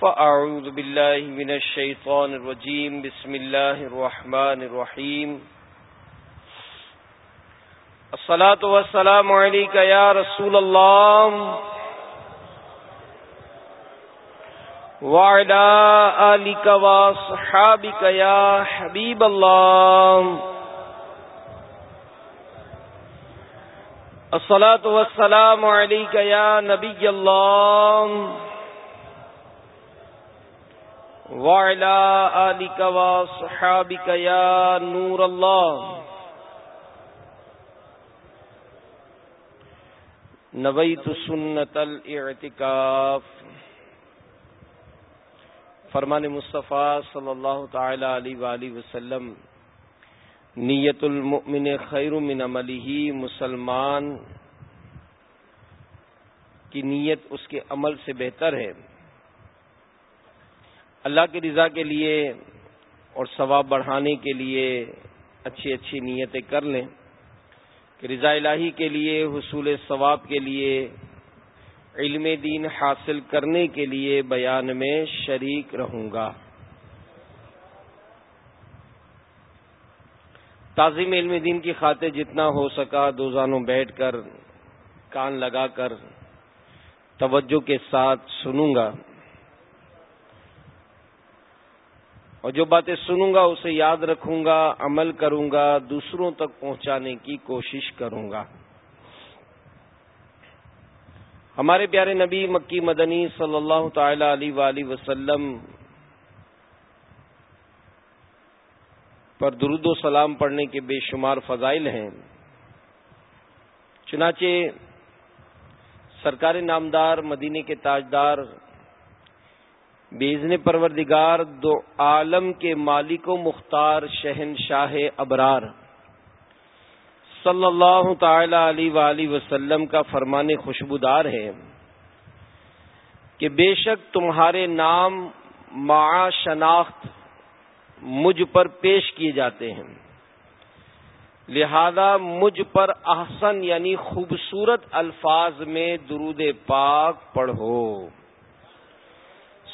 فأعوذ بالله من الشيطان الرجيم. بسم الله الرحمن الرحيم. الصلاة والسلام عليك يا رسول الله. وعلى آلك وصحابك يا حبيب الله. الصلاة والسلام عليك يا نبي الله. وعلى آلك وصحابك يا نور الله. نويت سنة الاعتكاف. فرمان مصطفیٰ صلی اللہ تعالی علیہ وآلہ وسلم، نیت المؤمن خیر من عملی مسلمان کی نیت اس کے عمل سے بہتر ہے۔ اللہ کی رضا کے لیے اور ثواب بڑھانے کے لیے اچھی اچھی نیتیں کر لیں کہ رضا الہی کے لیے، حصول ثواب کے لیے، علم دین حاصل کرنے کے لیے بیان میں شریک رہوں گا۔ تعظیم علم دین کی خاطر جتنا ہو سکا دو زانوں بیٹھ کر، کان لگا کر توجہ کے ساتھ سنوں گا۔ اور جو باتیں سنوں گا اسے یاد رکھوں گا، عمل کروں گا، دوسروں تک پہنچانے کی کوشش کروں گا۔ ہمارے پیارے نبی مکی مدنی صلی اللہ تعالی علیہ وآلہ وسلم پر درود و سلام پڑھنے کے بے شمار فضائل ہیں۔ چنانچہ سرکار نامدار مدینے کے تاجدار بیزن پروردگار دو عالم کے مالک و مختار شہن شاہ ابرار صلی اللہ تعالی علیہ وآلہ وسلم کا فرمان خوشبودار ہے کہ بے شک تمہارے نام مع شناخت مجھ پر پیش کیے جاتے ہیں۔ لہذا مجھ پر احسن یعنی خوبصورت الفاظ میں درود پاک پڑھو۔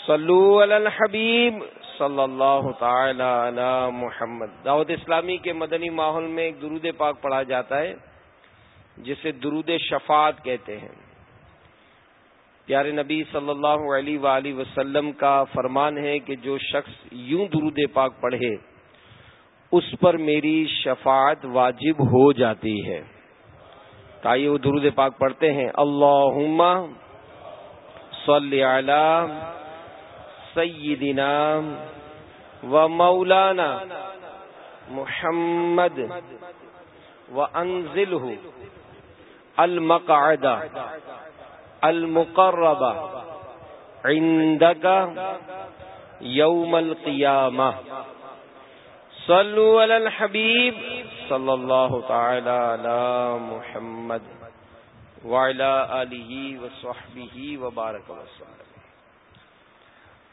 صلو علی الحبیب صلی اللہ تعالی علی محمد۔ دعوت اسلامی کے مدنی ماحول میں ایک درود پاک پڑھا جاتا ہے، جسے درود شفاعت کہتے ہیں۔ پیارے نبی صلی اللہ علیہ وآلہ وسلم کا فرمان ہے کہ جو شخص یوں درود پاک پڑھے، اس پر میری شفاعت واجب ہو جاتی ہے۔ تائی وہ درود پاک پڑھتے ہیں۔ اللہ صلی علی سیدنا و مولانا محمد و انزل المقعدہ المقربہ عندك يوم القيامة صلوا على الحبيب صلى الله تعالى على محمد وعلى آله وصحبه وبارك وسلم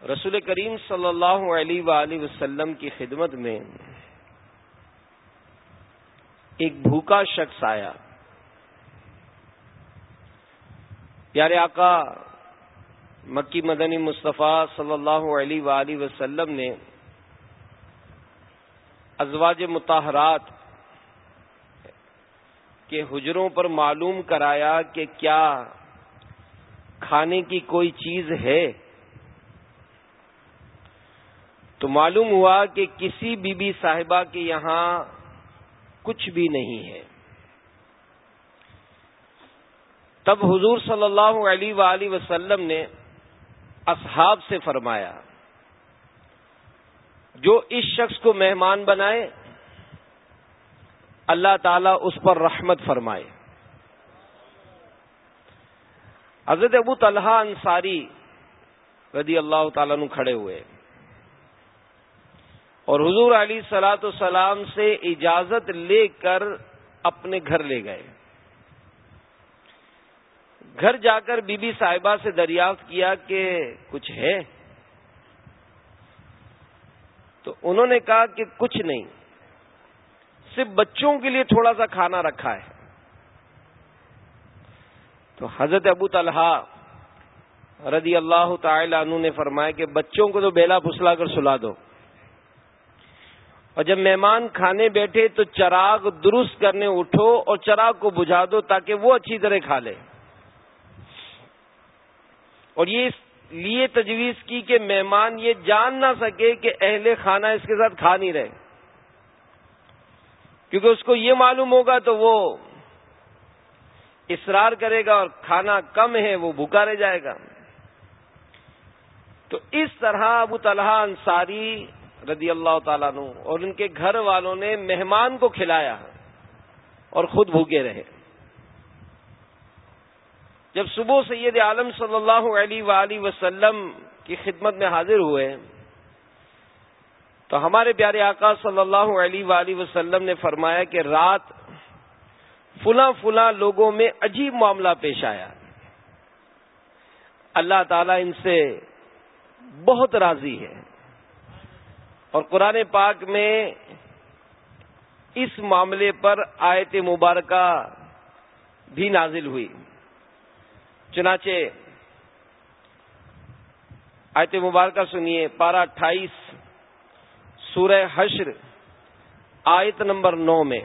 رسول کریم صلی اللہ علیہ وآلہ وسلم کی خدمت میں ایک بھوکا شخص آیا۔ پیارے آقا، مکی مدنی مصطفیٰ صلی اللہ علیہ وآلہ وسلم نے ازواج متحرات کے حجروں پر معلوم کرایا کہ کیا کھانے کی کوئی چیز ہے۔ تو معلوم ہوا کہ کسی بی بی صاحبہ کے یہاں کچھ بھی نہیں ہے۔ تب حضور صلی اللہ علیہ وآلہ وسلم نے اصحاب سے فرمایا، جو اس شخص کو مہمان بنائے، اللہ تعالی اس پر رحمت فرمائے۔ حضرت ابو طلحہ انصاری رضی اللہ تعالیٰ نو کھڑے ہوئے۔ اور حضور علی سلاۃ السلام سے اجازت لے کر اپنے گھر لے گئے۔ گھر جا کر بی بی صاحبہ سے دریافت کیا کہ کچھ ہے۔ تو انہوں نے کہا کہ کچھ نہیں، صرف بچوں کے لیے تھوڑا سا کھانا رکھا ہے۔ تو حضرت ابو طلحہ رضی اللہ تعالی عنہ نے فرمایا کہ بچوں کو تو بیلا پھسلا کر سلا دو۔ اور جب مہمان کھانے بیٹھے تو چراغ درست کرنے اٹھو اور چراغ کو بجھا دو تاکہ وہ اچھی طرح کھا لے۔ اور یہ اس لیے تجویز کی کہ مہمان یہ جان نہ سکے کہ اہل کھانا اس کے ساتھ کھا نہیں رہے۔ کیونکہ اس کو یہ معلوم ہوگا تو وہ اصرار کرے گا اور کھانا کم ہے، وہ بھوکا رہ جائے گا۔ تو اس طرح ابو طلحہ انصاری رضی اللہ تعالیٰ نو اور ان کے گھر والوں نے مہمان کو کھلایا اور خود بھوکے رہے۔ جب صبح سید عالم صلی اللہ علیہ وآلہ وسلم کی خدمت میں حاضر ہوئے، تو ہمارے پیارے آقا صلی اللہ علیہ وآلہ وسلم نے فرمایا کہ رات فلاں فلاں لوگوں میں عجیب معاملہ پیش آیا۔ اللہ تعالیٰ ان سے بہت راضی ہے۔ اور قرآن پاک میں اس معاملے پر آیت مبارکہ بھی نازل ہوئی۔ چنانچہ آیت مبارکہ سنیے، پارہ اٹھائیس، سورہ حشر، آیت نمبر نو میں۔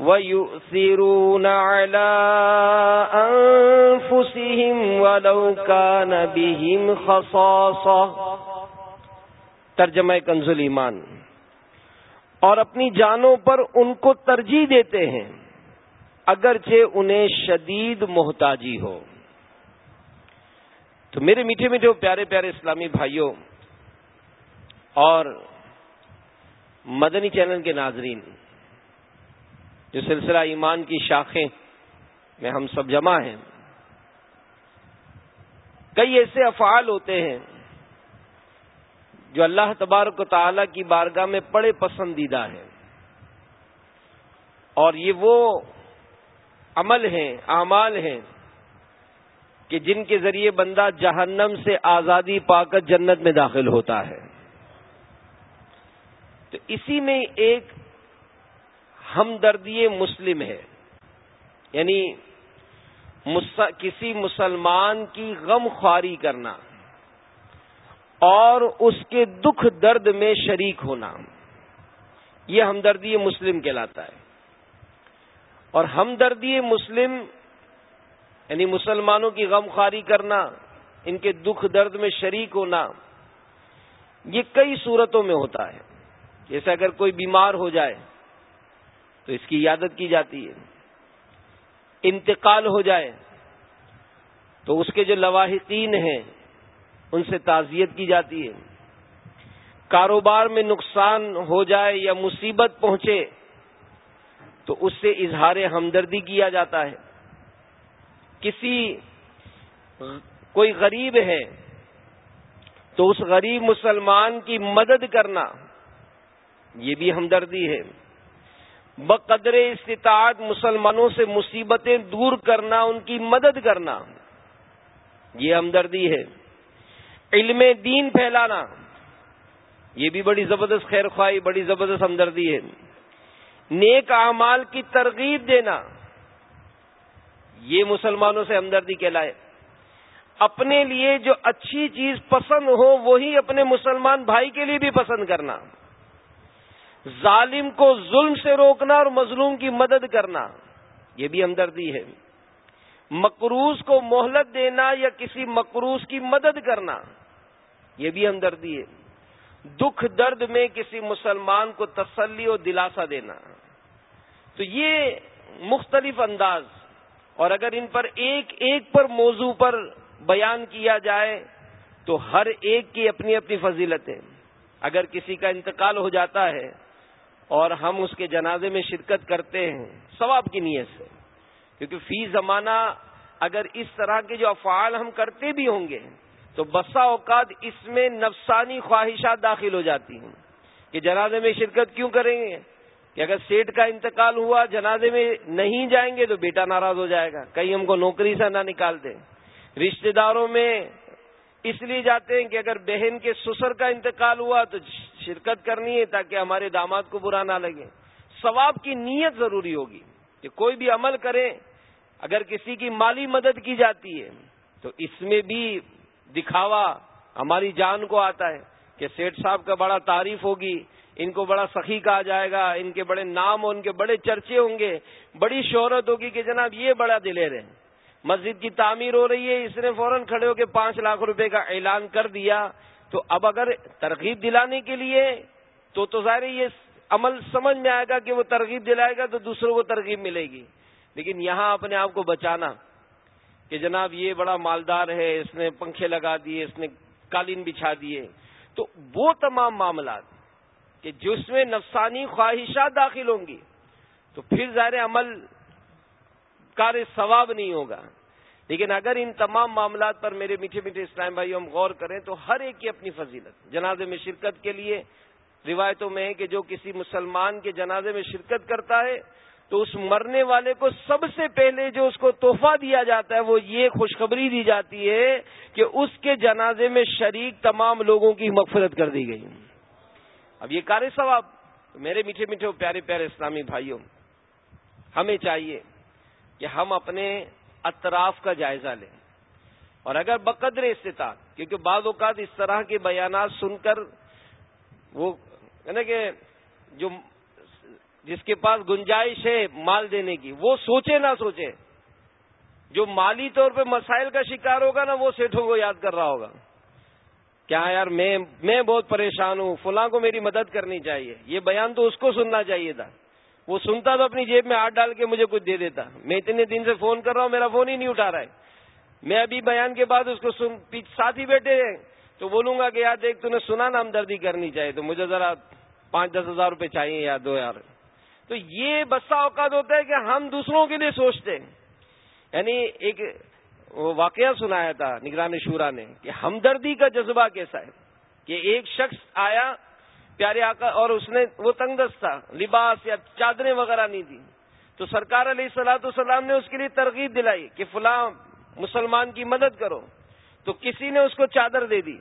وَيُؤْثِرُونَ عَلَىٰ أَنفُسِهِمْ وَلَوْ كَانَ بِهِمْ خَصَاصَةٌ۔ ترجمہ کنزل ایمان اور اپنی جانوں پر ان کو ترجیح دیتے ہیں، اگرچہ انہیں شدید محتاجی ہو۔ تو میرے میٹھے میٹھے پیارے پیارے اسلامی بھائیوں، اور مدنی چینل کے ناظرین، جو سلسلہ ایمان کی شاخیں میں ہم سب جمع ہیں، کئی ایسے افعال ہوتے ہیں جو اللہ تبارک و تعالی کی بارگاہ میں بڑے پسندیدہ ہیں۔ اور یہ وہ عمل ہیں، اعمال ہیں کہ جن کے ذریعے بندہ جہنم سے آزادی پا کر جنت میں داخل ہوتا ہے۔ تو اسی میں ایک ہمدردی مسلم ہے۔ یعنی کسی مسلمان کی غم خواری کرنا۔ اور اس کے دکھ درد میں شریک ہونا۔ یہ ہمدردی مسلم کہلاتا ہے۔ اور ہمدردی مسلم یعنی مسلمانوں کی غم خواری کرنا، ان کے دکھ درد میں شریک ہونا، یہ کئی صورتوں میں ہوتا ہے۔ جیسے اگر کوئی بیمار ہو جائے، تو اس کی عیادت کی جاتی ہے۔ انتقال ہو جائے، تو اس کے جو لواحقین ہیں ان سے تعزیت کی جاتی ہے۔ کاروبار میں نقصان ہو جائے یا مصیبت پہنچے، تو اس سے اظہار ہمدردی کیا جاتا ہے۔ کسی کوئی غریب ہے، تو اس غریب مسلمان کی مدد کرنا، یہ بھی ہمدردی ہے۔ بقدر استطاعت مسلمانوں سے مصیبتیں دور کرنا، ان کی مدد کرنا، یہ ہمدردی ہے۔ علم دین پھیلانا، یہ بھی بڑی زبردست خیر خواہی، بڑی زبردست ہمدردی ہے۔ نیک اعمال کی ترغیب دینا، یہ مسلمانوں سے ہمدردی کہلائے۔ اپنے لیے جو اچھی چیز پسند ہو، وہی اپنے مسلمان بھائی کے لیے بھی پسند کرنا۔ ظالم کو ظلم سے روکنا اور مظلوم کی مدد کرنا، یہ بھی ہمدردی ہے۔ مقروض کو مہلت دینا یا کسی مقروض کی مدد کرنا، یہ بھی ہمدردی ہے۔ دکھ درد میں کسی مسلمان کو تسلی اور دلاسا دینا۔ تو یہ مختلف انداز۔ اور اگر ان پر ایک ایک پر موضوع پر بیان کیا جائے، تو ہر ایک کی اپنی اپنی فضیلتیں اگر کسی کا انتقال ہو جاتا ہے اور ہم اس کے جنازے میں شرکت کرتے ہیں، ثواب کی نیت سے۔ کیونکہ فی زمانہ اگر اس طرح کے جو افعال ہم کرتے بھی ہوں گے، تو بسا اوقات اس میں نفسانی خواہشات داخل ہو جاتی ہیں کہ جنازے میں شرکت کیوں کریں گے؟ کہ اگر سیٹ کا انتقال ہوا، جنازے میں نہیں جائیں گے تو بیٹا ناراض ہو جائے گا، کہیں ہم کو نوکری سے نہ نکال دیں۔ رشتے داروں میں اس لیے جاتے ہیں کہ اگر بہن کے سسر کا انتقال ہوا تو شرکت کرنی ہے تاکہ ہمارے داماد کو برا نہ لگے۔ ثواب کی نیت ضروری ہوگی کہ کوئی بھی عمل کرے اگر کسی کی مالی مدد کی جاتی ہے، تو اس میں بھی دکھاوا ہماری جان کو آتا ہے کہ سیٹ صاحب کا بڑا تعریف ہوگی، ان کو بڑا سخی کہا جائے گا، ان کے بڑے نام ان کے بڑے چرچے ہوں گے، بڑی شہرت ہوگی کہ جناب یہ بڑا دلیر ہے۔ مسجد کی تعمیر ہو رہی ہے، اس نے فوراً کھڑے ہو کے پانچ لاکھ روپے کا اعلان کر دیا۔ تو اب اگر ترغیب دلانے کے لیے، تو تو ظاہر یہ عمل سمجھ میں آئے گا کہ وہ ترغیب دلائے گا تو دوسروں کو ترغیب ملے گی۔ لیکن یہاں اپنے آپ کو بچانا کہ جناب یہ بڑا مالدار ہے، اس نے پنکھے لگا دیے، اس نے قالین بچھا دیے۔ تو وہ تمام معاملات کہ جس میں نفسانی خواہشات داخل ہوں گی، تو پھر ظاہر عمل کار ثواب نہیں ہوگا۔ لیکن اگر ان تمام معاملات پر میرے میٹھے میٹھے اسلام بھائی ہم غور کریں، تو ہر ایک کی اپنی فضیلت۔ جنازے میں شرکت کے لیے روایتوں میں ہے کہ جو کسی مسلمان کے جنازے میں شرکت کرتا ہے تو اس مرنے والے کو سب سے پہلے جو اس کو تحفہ دیا جاتا ہے وہ یہ خوشخبری دی جاتی ہے کہ اس کے جنازے میں شریک تمام لوگوں کی مغفرت کر دی گئی۔ اب یہ کار ثواب میرے میٹھے میٹھے پیارے پیارے اسلامی بھائیوں، ہمیں چاہیے کہ ہم اپنے اطراف کا جائزہ لیں۔ اور اگر بقدر استطاعت، کیونکہ بعض اوقات اس طرح کے بیانات سن کر وہ نا کہ جو جس کے پاس گنجائش ہے مال دینے کی، وہ سوچے نہ سوچے۔ جو مالی طور پہ مسائل کا شکار ہوگا نا، وہ سیٹھوں کو یاد کر رہا ہوگا۔ کیا یار، میں میں بہت پریشان ہوں، فلاں کو میری مدد کرنی چاہیے۔ یہ بیان تو اس کو سننا چاہیے تھا۔ وہ سنتا تو اپنی جیب میں ہاتھ ڈال کے مجھے کچھ دے دیتا۔ میں اتنے دن سے فون کر رہا ہوں، میرا فون ہی نہیں اٹھا رہا ہے۔ میں ابھی بیان کے بعد اس کو ساتھ ہی بیٹھے ہیں۔ تو بولوں گا کہ یار دیکھ، تو نے سنا نا ہمدردی کرنی چاہیے، تو مجھے ذرا پانچ دس ہزار روپے چاہیے یا دو یار۔ تو یہ بسا اوقات ہوتا ہے کہ ہم دوسروں کے لیے سوچتے ہیں۔ یعنی ایک واقعہ سنایا تھا نگران شورا نے کہ ہمدردی کا جذبہ کیسا ہے کہ ایک شخص آیا، پیارے آقا، اور اس نے وہ تنگس تھا، لباس یا چادریں وغیرہ نہیں دی تو سرکار علیہ سلاۃ السلام نے اس کے لیے ترغیب دلائی کہ فلاں مسلمان کی مدد کرو۔ تو کسی نے اس کو چادر دے دی۔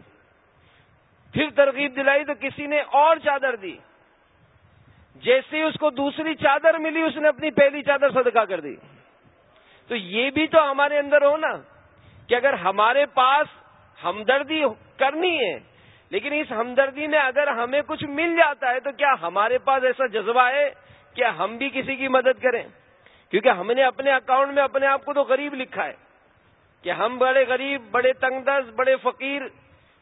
پھر ترغیب دلائی تو کسی نے اور چادر دی۔ جیسے اس کو دوسری چادر ملی، اس نے اپنی پہلی چادر صدقہ کر دی۔ تو یہ بھی تو ہمارے اندر ہو نا، کہ اگر ہمارے پاس ہمدردی کرنی ہے، لیکن اس ہمدردی میں اگر ہمیں کچھ مل جاتا ہے، تو کیا ہمارے پاس ایسا جذبہ ہے کہ ہم بھی کسی کی مدد کریں؟ کیونکہ ہم نے اپنے اکاؤنٹ میں اپنے آپ کو تو غریب لکھا ہے کہ ہم بڑے غریب، بڑے تنگ دس بڑے فقیر۔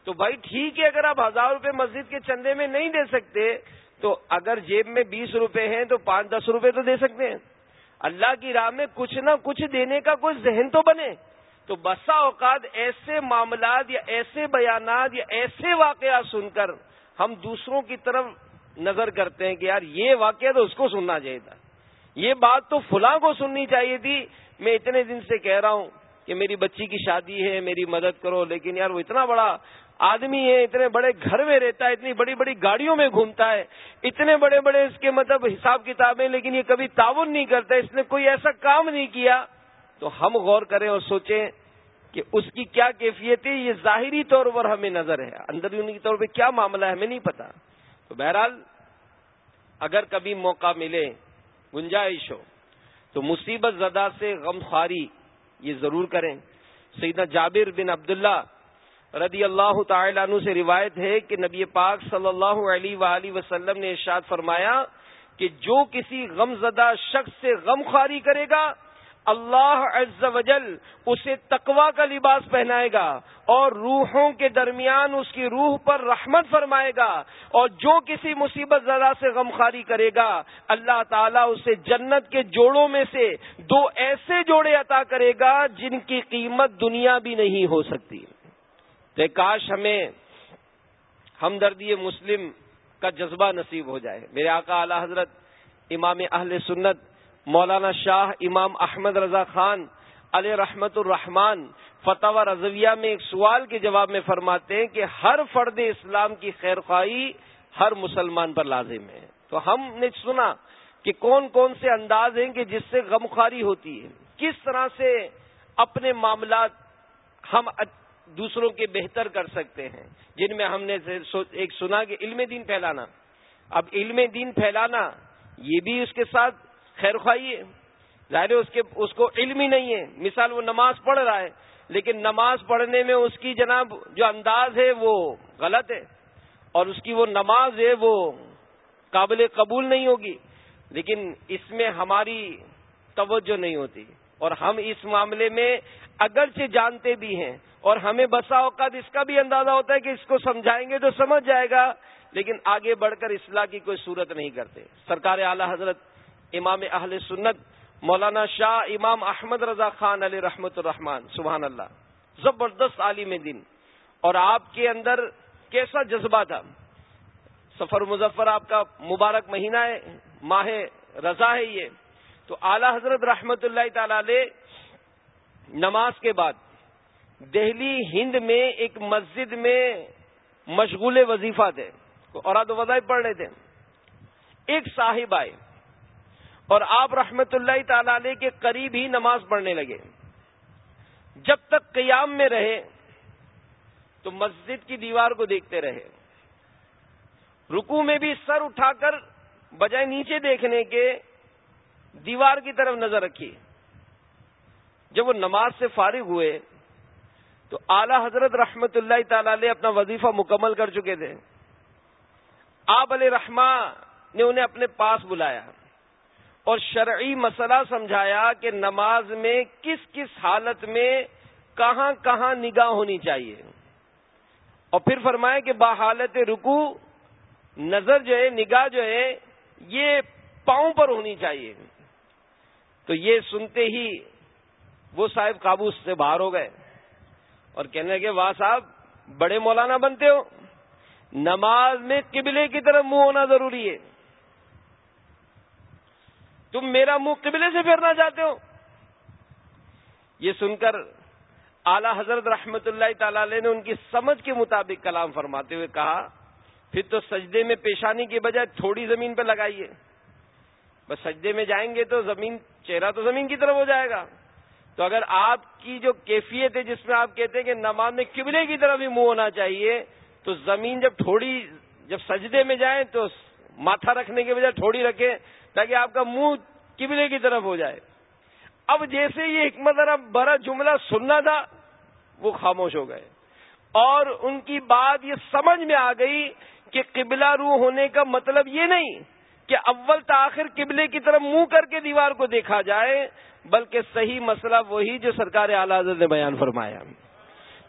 تو بھائی ٹھیک ہے، اگر آپ ہزار روپے مسجد کے چندے میں نہیں دے سکتے تو اگر جیب میں بیس روپے ہیں تو پانچ دس روپے تو دے سکتے ہیں۔ اللہ کی راہ میں کچھ نہ کچھ دینے کا کوئی ذہن تو بنے۔ تو بسا اوقات ایسے معاملات یا ایسے بیانات یا ایسے واقعات سن کر ہم دوسروں کی طرف نظر کرتے ہیں کہ یار یہ واقعہ تو اس کو سننا چاہیے تھا۔ یہ بات تو فلاں کو سننی چاہیے تھی۔ میں اتنے دن سے کہہ رہا ہوں کہ میری بچی کی شادی ہے، میری مدد کرو، لیکن یار وہ اتنا بڑا آدمی ہے، اتنے بڑے گھر میں رہتا ہے، اتنی بڑی بڑی گاڑیوں میں گھومتا ہے، اتنے بڑے بڑے اس کے مطلب حساب کتابیں، لیکن یہ کبھی تعاون نہیں کرتا، اس نے کوئی ایسا کام نہیں کیا۔ تو ہم غور کریں اور سوچیں کہ اس کی کیا کیفیت ہے، یہ ظاہری طور پر ہمیں نظر ہے۔ اندرونی طور پہ کیا معاملہ ہے، ہمیں نہیں پتا۔ تو بہرحال، اگر کبھی موقع ملے، گنجائش ہو، تو مصیبت زدہ سے غم خواری یہ ضرور کریں۔ سیدنا جابر بن عبداللہ رضی اللہ تعالی عنہ سے روایت ہے کہ نبی پاک صلی اللہ علیہ وآلہ وسلم نے ارشاد فرمایا کہ جو کسی غم زدہ شخص سے غم خواری کرے گا، اللہ عز و جل اسے تقوا کا لباس پہنائے گا اور روحوں کے درمیان اس کی روح پر رحمت فرمائے گا اور جو کسی مصیبت زدہ سے غم خاری کرے گا، اللہ تعالیٰ اسے جنت کے جوڑوں میں سے دو ایسے جوڑے عطا کرے گا جن کی قیمت دنیا بھی نہیں ہو سکتی۔ تو کاش ہمیں ہمدردی مسلم کا جذبہ نصیب ہو جائے۔ میرے آقا اعلی حضرت امام اہل سنت، مولانا شاہ امام احمد رضا خان علیہ رحمت الرحمان فتح رضویہ میں ایک سوال کے جواب میں فرماتے ہیں کہ ہر فرد اسلام کی خیر خواہی ہر مسلمان پر لازم ہے۔ تو ہم نے سنا کہ کون کون سے انداز ہیں کہ جس سے غمخواری ہوتی ہے۔ کس طرح سے اپنے معاملات ہم دوسروں کے بہتر کر سکتے ہیں۔ جن میں ہم نے ایک سنا کہ علم دین پھیلانا۔ اب علم دین پھیلانا، یہ بھی اس کے ساتھ خیر خواہی ہے۔ ظاہر اس کے اس کو علم ہی نہیں ہے۔ مثال وہ نماز پڑھ رہا ہے، لیکن نماز پڑھنے میں اس کی جناب جو انداز ہے وہ غلط ہے۔ اور اس کی وہ نماز ہے وہ قابل قبول نہیں ہوگی۔ لیکن اس میں ہماری توجہ نہیں ہوتی۔ اور ہم اس معاملے میں اگرچہ جانتے بھی ہیں اور ہمیں بسا اوقات اس کا بھی اندازہ ہوتا ہے کہ اس کو سمجھائیں گے تو سمجھ جائے گا، لیکن آگے بڑھ کر اصلاح کی کوئی صورت نہیں کرتے۔ سرکار اعلی حضرت امام اہل سنت، مولانا شاہ امام احمد رضا خان علی رحمت الرحمان سبحان اللہ، زبردست عالم دن اور آپ کے اندر کیسا جذبہ تھا؟ سفر مظفر آپ کا مبارک مہینہ ہے، ماہ رضا ہے یہ۔ تو اعلی حضرت رحمت اللہ تعالی علیہ نماز کے بعد دہلی ہند میں ایک مسجد میں مشغول وظیفہ تھے۔ اور آد وظائف پڑھ رہے تھے۔ ایک صاحب آئے اور آپ رحمت اللہ تعالی علیہ کے قریب ہی نماز پڑھنے لگے۔ جب تک قیام میں رہے تو مسجد کی دیوار کو دیکھتے رہے۔ رکو میں بھی سر اٹھا کر بجائے نیچے دیکھنے کے دیوار کی طرف نظر رکھی۔ جب وہ نماز سے فارغ ہوئے تو اعلی حضرت رحمت اللہ تعالی علیہ اپنا وظیفہ مکمل کر چکے تھے۔ آپ علیہ رحما نے انہیں اپنے پاس بلایا اور شرعی مسئلہ سمجھایا کہ نماز میں کس کس حالت میں کہاں کہاں نگاہ ہونی چاہیے۔ اور پھر فرمایا کہ باحالت رکو نظر جو ہے، نگاہ جو ہے، یہ پاؤں پر ہونی چاہیے۔ تو یہ سنتے ہی وہ صاحب قابو سے باہر ہو گئے۔ اور کہنے لگے، واہ صاحب، بڑے مولانا بنتے ہو۔ نماز میں قبلے کی طرف منہ ہونا ضروری ہے۔ تم میرا منہ قبلے سے پھیرنا چاہتے ہو۔ یہ سن کر اعلی حضرت رحمت اللہ تعالی علیہ نے ان کی سمجھ کے مطابق کلام فرماتے ہوئے کہا، پھر تو سجدے میں پیشانی کے بجائے تھوڑی زمین پہ لگائیے۔ بس سجدے میں جائیں گے تو زمین، چہرہ تو زمین کی طرف ہو جائے گا۔ تو اگر آپ کی جو کیفیت ہے جس میں آپ کہتے ہیں کہ نماز میں قبلے کی طرف بھی منہ ہونا چاہیے، تو زمین جب تھوڑی جب سجدے میں جائیں تو ماتھا رکھنے کے بجائے تھوڑی رکھے تاکہ آپ کا منہ قبلے کی طرف ہو جائے۔ اب جیسے یہ حکمت بڑا جملہ سننا تھا، وہ خاموش ہو گئے۔ اور ان کی بات یہ سمجھ میں آ گئی کہ قبلہ روح ہونے کا مطلب یہ نہیں کہ اول تاخیر قبلے کی طرف منہ کر کے دیوار کو دیکھا جائے، بلکہ صحیح مسئلہ وہی جو سرکار اعلی نے بیان فرمایا۔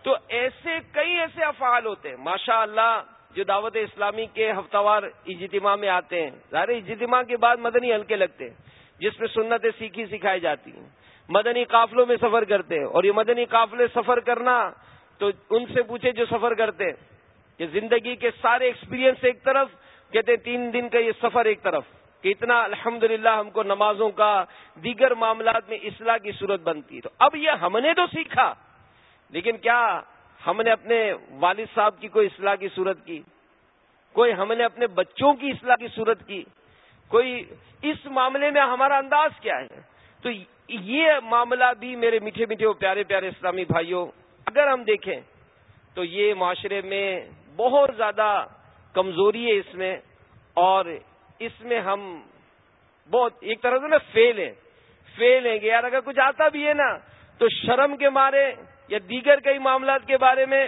تو ایسے کئی ایسے افعال ہوتے ہیں۔ ماشاء اللہ جو دعوت اسلامی کے ہفتہ وار اجتماع میں آتے ہیں، ظاہر اجتماع کے بعد مدنی ہلکے لگتے ہیں، جس میں سنتیں سیکھی سکھائی جاتی ہیں۔ مدنی قافلوں میں سفر کرتے ہیں، اور یہ مدنی قافلے سفر کرنا، تو ان سے پوچھے جو سفر کرتے کہ زندگی کے سارے ایکسپیرینس ایک طرف کہتے ہیں تین دن کا یہ سفر ایک طرف، کہ اتنا الحمد ہم کو نمازوں کا دیگر معاملات میں اصلاح کی صورت بنتی۔ تو اب یہ ہم نے تو سیکھا، لیکن کیا ہم نے اپنے والد صاحب کی کوئی اصلاح کی صورت کی؟ کوئی ہم نے اپنے بچوں کی اصلاح کی صورت کی؟ کوئی اس معاملے میں ہمارا انداز کیا ہے؟ تو یہ معاملہ بھی میرے میٹھے میٹھے پیارے پیارے اسلامی بھائیوں، اگر ہم دیکھیں تو یہ معاشرے میں بہت زیادہ کمزوری ہے اس میں اور اس میں ہم بہت ایک طرح سے نا فیل ہے فیل ہے کہ یار اگر کچھ آتا بھی ہے نا تو شرم کے مارے یا دیگر کئی معاملات کے بارے میں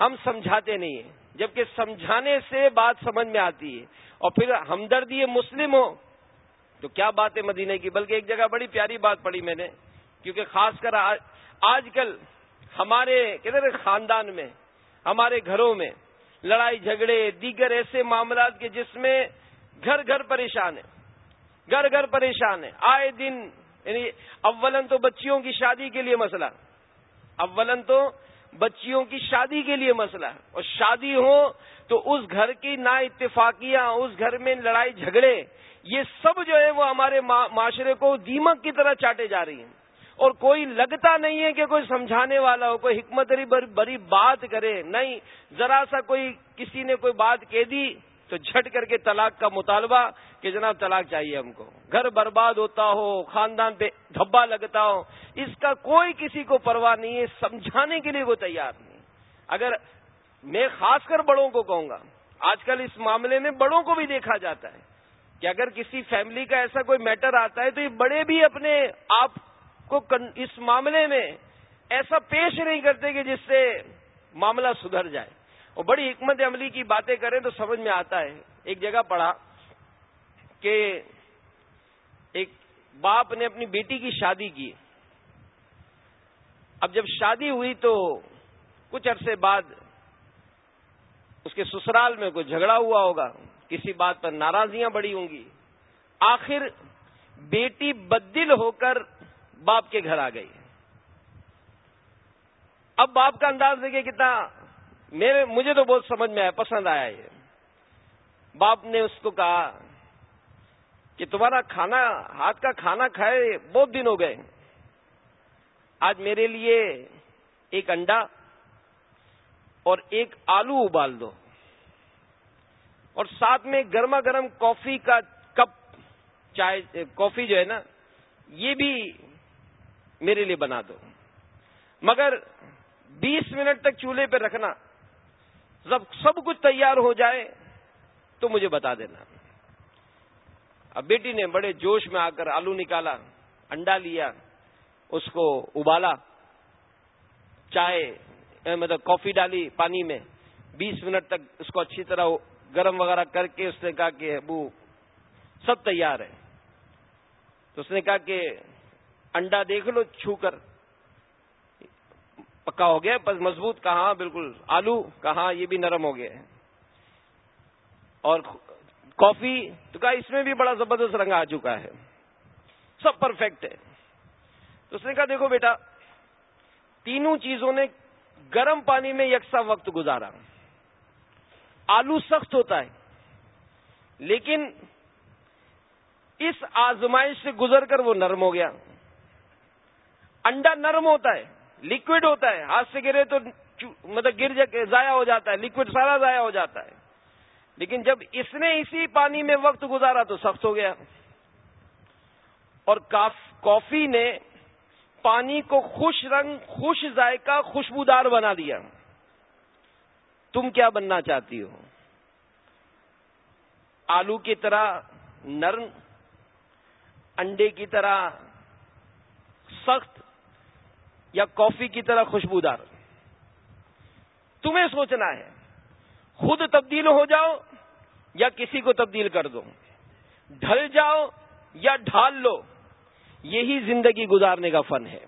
ہم سمجھاتے نہیں ہیں. جبکہ سمجھانے سے بات سمجھ میں آتی ہے. اور پھر ہمدردی مسلم ہو، تو کیا بات ہے مدینہ کی؟ بلکہ ایک جگہ بڑی پیاری بات پڑھی میں نے، کیونکہ خاص کر آج کل ہمارے کہتے خاندان میں، ہمارے گھروں میں لڑائی جھگڑے، دیگر ایسے معاملات کے جس میں گھر گھر پریشان ہے گھر گھر پریشان ہے آئے دن یعنی اولن تو بچیوں کی شادی کے لیے مسئلہ اولن تو بچیوں کی شادی کے لیے مسئلہ اور شادی ہو تو اس گھر کی نا اتفاقیاں، اس گھر میں لڑائی جھگڑے، یہ سب جو ہے وہ ہمارے معاشرے کو دیمک کی طرح چاٹے جا رہی ہیں۔ اور کوئی لگتا نہیں ہے کہ کوئی سمجھانے والا ہو، کوئی حکمت بڑی بات کرے، نہیں، ذرا سا کوئی کسی نے کوئی بات کہہ دی تو جھٹ کر کے طلاق کا مطالبہ کہ جناب طلاق چاہیے ہم کو۔ گھر برباد ہوتا ہو، خاندان پہ دھبا لگتا ہو، اس کا کوئی کسی کو پرواہ نہیں ہے، سمجھانے کے لیے وہ تیار نہیں۔ اگر میں خاص کر بڑوں کو کہوں گا، آج کل اس معاملے میں بڑوں کو بھی دیکھا جاتا ہے کہ اگر کسی فیملی کا ایسا کوئی میٹر آتا ہے تو یہ بڑے بھی اپنے آپ کو اس معاملے میں ایسا پیش نہیں کرتے کہ جس سے معاملہ سدھر جائے۔ اور بڑی حکمت عملی کی باتیں کریں تو سمجھ میں آتا ہے۔ ایک جگہ پڑھا کہ ایک باپ نے اپنی بیٹی کی شادی کی۔ اب جب شادی ہوئی تو کچھ عرصے بعد اس کے سسرال میں کوئی جھگڑا ہوا ہوگا۔ کسی بات پر ناراضیاں بڑی ہوں گی۔ آخر بیٹی بدل ہو کر باپ کے گھر آ گئی۔ اب باپ کا انداز دیکھیں کتنا میرے مجھے تو بہت سمجھ میں آیا، پسند آیا یہ۔ باپ نے اس کو کہا کہ تمہارا کھانا، ہاتھ کا کھانا کھائے، بہت دن ہو گئے۔ آج میرے لیے ایک انڈا اور ایک آلو ابال دو۔ اور ساتھ میں گرما گرم کافی کا کپ، چائے، کافی جو ہے نا، یہ بھی میرے لیے بنا دو۔ مگر بیس منٹ تک چولہے پہ رکھنا جب سب کچھ تیار ہو جائے تو مجھے بتا دینا۔ اب بیٹی نے بڑے جوش میں آ کر آلو نکالا، انڈا لیا، اس کو ابالا، چائے مطلب کافی ڈالی پانی میں۔ بیس منٹ تک اس کو اچھی طرح گرم وغیرہ کر کے اس نے کہا کہ ابو، سب تیار ہے۔ تو اس نے کہا کہ انڈا دیکھ لو، چھو کر۔ پکا ہو گیا، بس مضبوط، کہاں؟ بالکل آلو، کہاں؟ یہ بھی نرم ہو گیا اور کافی، تو کہا اس میں بھی بڑا زبردست رنگ آ چکا ہے۔ سب پرفیکٹ ہے۔ تو اس نے کہا، دیکھو بیٹا، تینوں چیزوں نے گرم پانی میں یکساں وقت گزارا۔ آلو سخت ہوتا ہے، لیکن اس آزمائش سے گزر کر وہ نرم ہو گیا۔ انڈا نرم ہوتا ہے لکوڈ ہوتا ہے، ہاتھ سے گرے تو مطلب گر ضائع ہو جاتا ہے لکوڈ سارا ضائع ہو جاتا ہے۔ لیکن جب اس نے اسی پانی میں وقت گزارا تو سخت ہو گیا۔ اور کافی نے پانی کو خوش رنگ، خوش ذائقہ، خوشبودار بنا دیا۔ تم کیا بننا چاہتی ہو؟ آلو کی طرح نرم، انڈے کی طرح سخت یا کافی کی طرح خوشبودار۔ تمہیں سوچنا ہے، خود تبدیل ہو جاؤ یا کسی کو تبدیل کر دو۔ ڈھل جاؤ یا ڈھال لو، یہی زندگی گزارنے کا فن ہے۔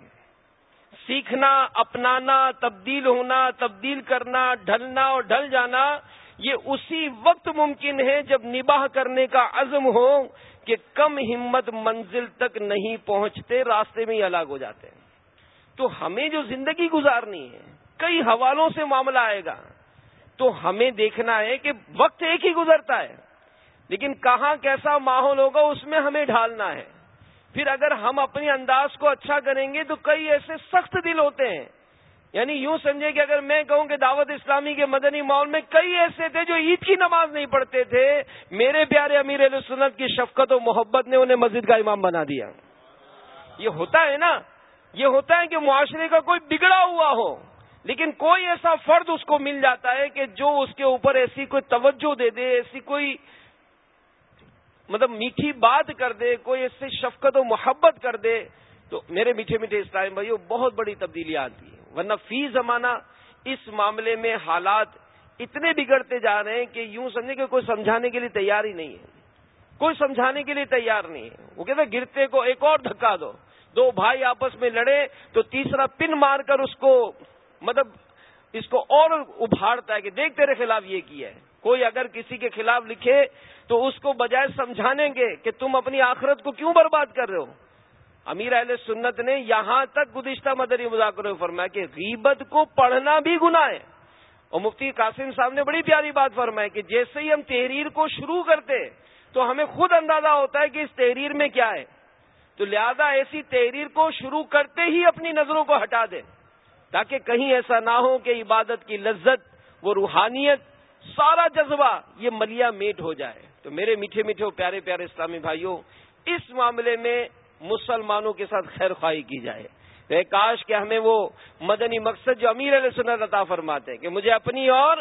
سیکھنا، اپنانا، تبدیل ہونا، تبدیل کرنا، ڈھلنا اور ڈھل جانا، یہ اسی وقت ممکن ہے جب نباہ کرنے کا عزم ہو کہ کم ہمت منزل تک نہیں پہنچتے، راستے میں ہی الگ ہو جاتے ہیں۔ تو ہمیں جو زندگی گزارنی ہے، کئی حوالوں سے معاملہ آئے گا۔ تو ہمیں دیکھنا ہے کہ وقت ایک ہی گزرتا ہے، لیکن کہاں کیسا ماحول ہوگا اس میں ہمیں ڈھالنا ہے۔ پھر اگر ہم اپنے انداز کو اچھا کریں گے تو کئی ایسے سخت دل ہوتے ہیں۔ یعنی یوں سمجھے کہ اگر میں کہوں کہ دعوت اسلامی کے مدنی ماحول میں کئی ایسے تھے جو عید کی نماز نہیں پڑھتے تھے، میرے پیارے امیر علیہ سنت کی شفقت و محبت نے انہیں مسجد کا امام بنا دیا۔ یہ ہوتا ہے نا یہ ہوتا ہے کہ معاشرے کا کوئی بگڑا ہوا ہو، لیکن کوئی ایسا فرد اس کو مل جاتا ہے کہ جو اس کے اوپر ایسی کوئی توجہ دے دے، ایسی کوئی مطلب میٹھی بات کر دے، کوئی اس سے شفقت و محبت کر دے۔ تو میرے میٹھے میٹھے اسلام بھائی بہت بڑی تبدیلیاں آتی ہیں ورنہ فی زمانہ اس معاملے میں حالات اتنے بگڑتے جا رہے ہیں کہ یوں سمجھے کہ کوئی سمجھانے کے لیے تیار ہی نہیں ہے۔ کوئی سمجھانے کے لیے تیار نہیں ہے۔ وہ کہتے گرتے کو ایک اور دھکا دو۔ دو بھائی آپس میں لڑے تو تیسرا پن مار کر اس کو مطلب اس کو اور ابھارتا ہے کہ دیکھ تیرے خلاف یہ کیا ہے۔ کوئی اگر کسی کے خلاف لکھے تو اس کو بجائے سمجھانے گے کہ تم اپنی آخرت کو کیوں برباد کر رہے ہو۔ امیر اہل سنت نے یہاں تک گزشتہ مدری مذاکر فرمایا کہ غیبت کو پڑھنا بھی گناہ ہے۔ اور مفتی قاسم صاحب نے بڑی پیاری بات فرمائی کہ جیسے ہی ہم تحریر کو شروع کرتے تو ہمیں خود اندازہ ہوتا ہے کہ اس تحریر میں کیا ہے۔ تو لہذا ایسی تحریر کو شروع کرتے ہی اپنی نظروں کو ہٹا دیں تاکہ کہیں ایسا نہ ہو کہ عبادت کی لذت، وہ روحانیت، سارا جذبہ یہ ملیا میٹ ہو جائے۔ تو میرے میٹھے میٹھے پیارے پیارے اسلامی بھائیوں، اس معاملے میں مسلمانوں کے ساتھ خیر خواہی کی جائے۔ کاش کہ ہمیں وہ مدنی مقصد جو امیر علیہ سنت عطا فرماتے ہیں کہ مجھے اپنی اور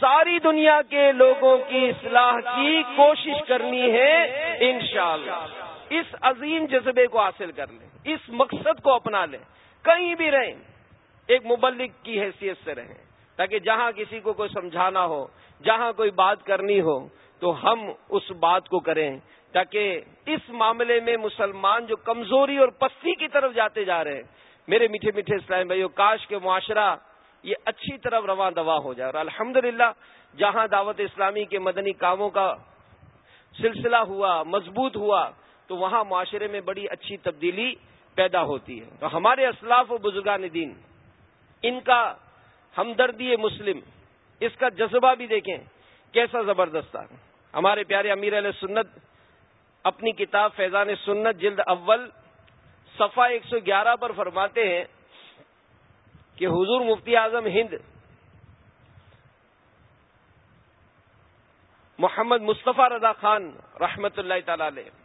ساری دنیا کے لوگوں کی اصلاح کی کوشش کرنی ہے، انشاءاللہ۔ اس عظیم جذبے کو حاصل کر لیں، اس مقصد کو اپنا لیں۔ کہیں بھی رہیں، ایک مبلک کی حیثیت سے رہیں۔ تاکہ جہاں کسی کو کوئی سمجھانا ہو، جہاں کوئی بات کرنی ہو، تو ہم اس بات کو کریں۔ تاکہ اس معاملے میں مسلمان جو کمزوری اور پستی کی طرف جاتے جا رہے ہیں، میرے میٹھے میٹھے اسلام بھائیو، کاش کے معاشرہ یہ اچھی طرف رواں دوا ہو جائے۔ اور الحمد جہاں دعوت اسلامی کے مدنی کاموں کا سلسلہ ہوا، مضبوط ہوا تو وہاں معاشرے میں بڑی اچھی تبدیلی پیدا ہوتی ہے۔ تو ہمارے اسلاف و بزرگان دین، ان کا ہمدردی مسلم، اس کا جذبہ بھی دیکھیں کیسا زبردست ہمارے پیارے امیر علیہ سنت، اپنی کتاب فیضان سنت جلد اول، صفحہ ایک سو گیارہ پر فرماتے ہیں کہ حضور مفتی اعظم ہند، محمد مصطفیٰ رضا خان رحمت اللہ تعالی علیہ